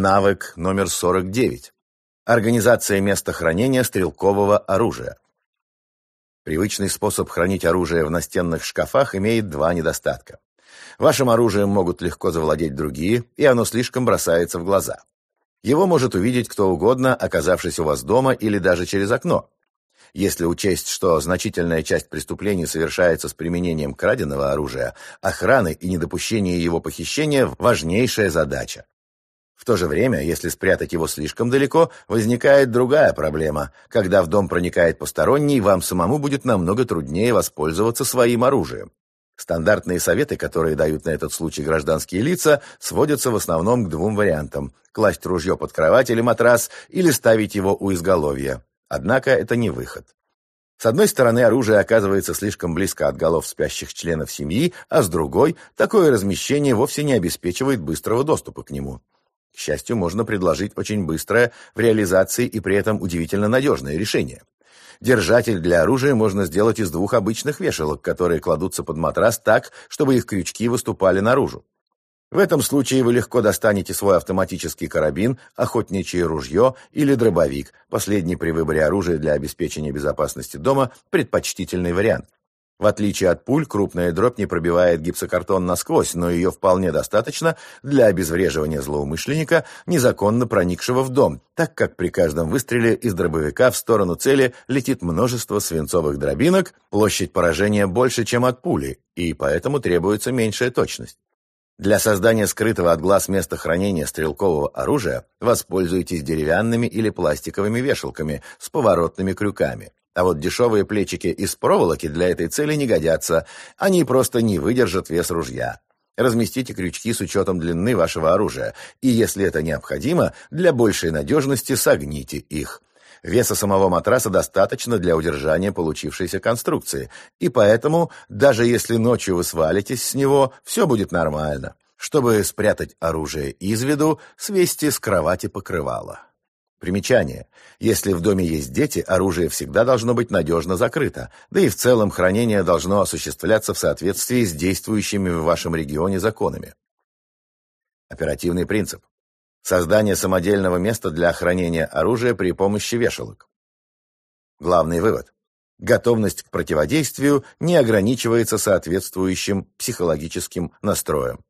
Навык номер 49. Организация места хранения стрелкового оружия. Привычный способ хранить оружие в настенных шкафах имеет два недостатка. Вашим оружием могут легко завладеть другие, и оно слишком бросается в глаза. Его может увидеть кто угодно, оказавшись у вас дома или даже через окно. Если учесть, что значительная часть преступлений совершается с применением краденого оружия, охраны и недопущения его похищения – важнейшая задача. То же время, если спрятать его слишком далеко, возникает другая проблема. Когда в дом проникает посторонний, вам самому будет намного труднее воспользоваться своим оружием. Стандартные советы, которые дают на этот случай гражданские лица, сводятся в основном к двум вариантам – класть ружье под кровать или матрас, или ставить его у изголовья. Однако это не выход. С одной стороны, оружие оказывается слишком близко от голов спящих членов семьи, а с другой, такое размещение вовсе не обеспечивает быстрого доступа к нему. К счастью, можно предложить очень быстрое в реализации и при этом удивительно надежное решение. Держатель для оружия можно сделать из двух обычных вешалок, которые кладутся под матрас так, чтобы их крючки выступали наружу. В этом случае вы легко достанете свой автоматический карабин, охотничье ружье или дробовик, последний при выборе оружия для обеспечения безопасности дома предпочтительный вариант. В отличие от пуль, крупная дробь не пробивает гипсокартон насквозь, но ее вполне достаточно для обезвреживания злоумышленника, незаконно проникшего в дом, так как при каждом выстреле из дробовика в сторону цели летит множество свинцовых дробинок, площадь поражения больше, чем от пули, и поэтому требуется меньшая точность. Для создания скрытого от глаз места хранения стрелкового оружия воспользуйтесь деревянными или пластиковыми вешалками с поворотными крюками. А вот дешевые плечики из проволоки для этой цели не годятся, они просто не выдержат вес ружья. Разместите крючки с учетом длины вашего оружия, и если это необходимо, для большей надежности согните их. Веса самого матраса достаточно для удержания получившейся конструкции, и поэтому, даже если ночью вы свалитесь с него, все будет нормально. Чтобы спрятать оружие из виду, свесьте с кровати покрывало. Примечание. Если в доме есть дети, оружие всегда должно быть надежно закрыто, да и в целом хранение должно осуществляться в соответствии с действующими в вашем регионе законами. Оперативный принцип. Создание самодельного места для хранения оружия при помощи вешалок. Главный вывод. Готовность к противодействию не ограничивается соответствующим психологическим настроем.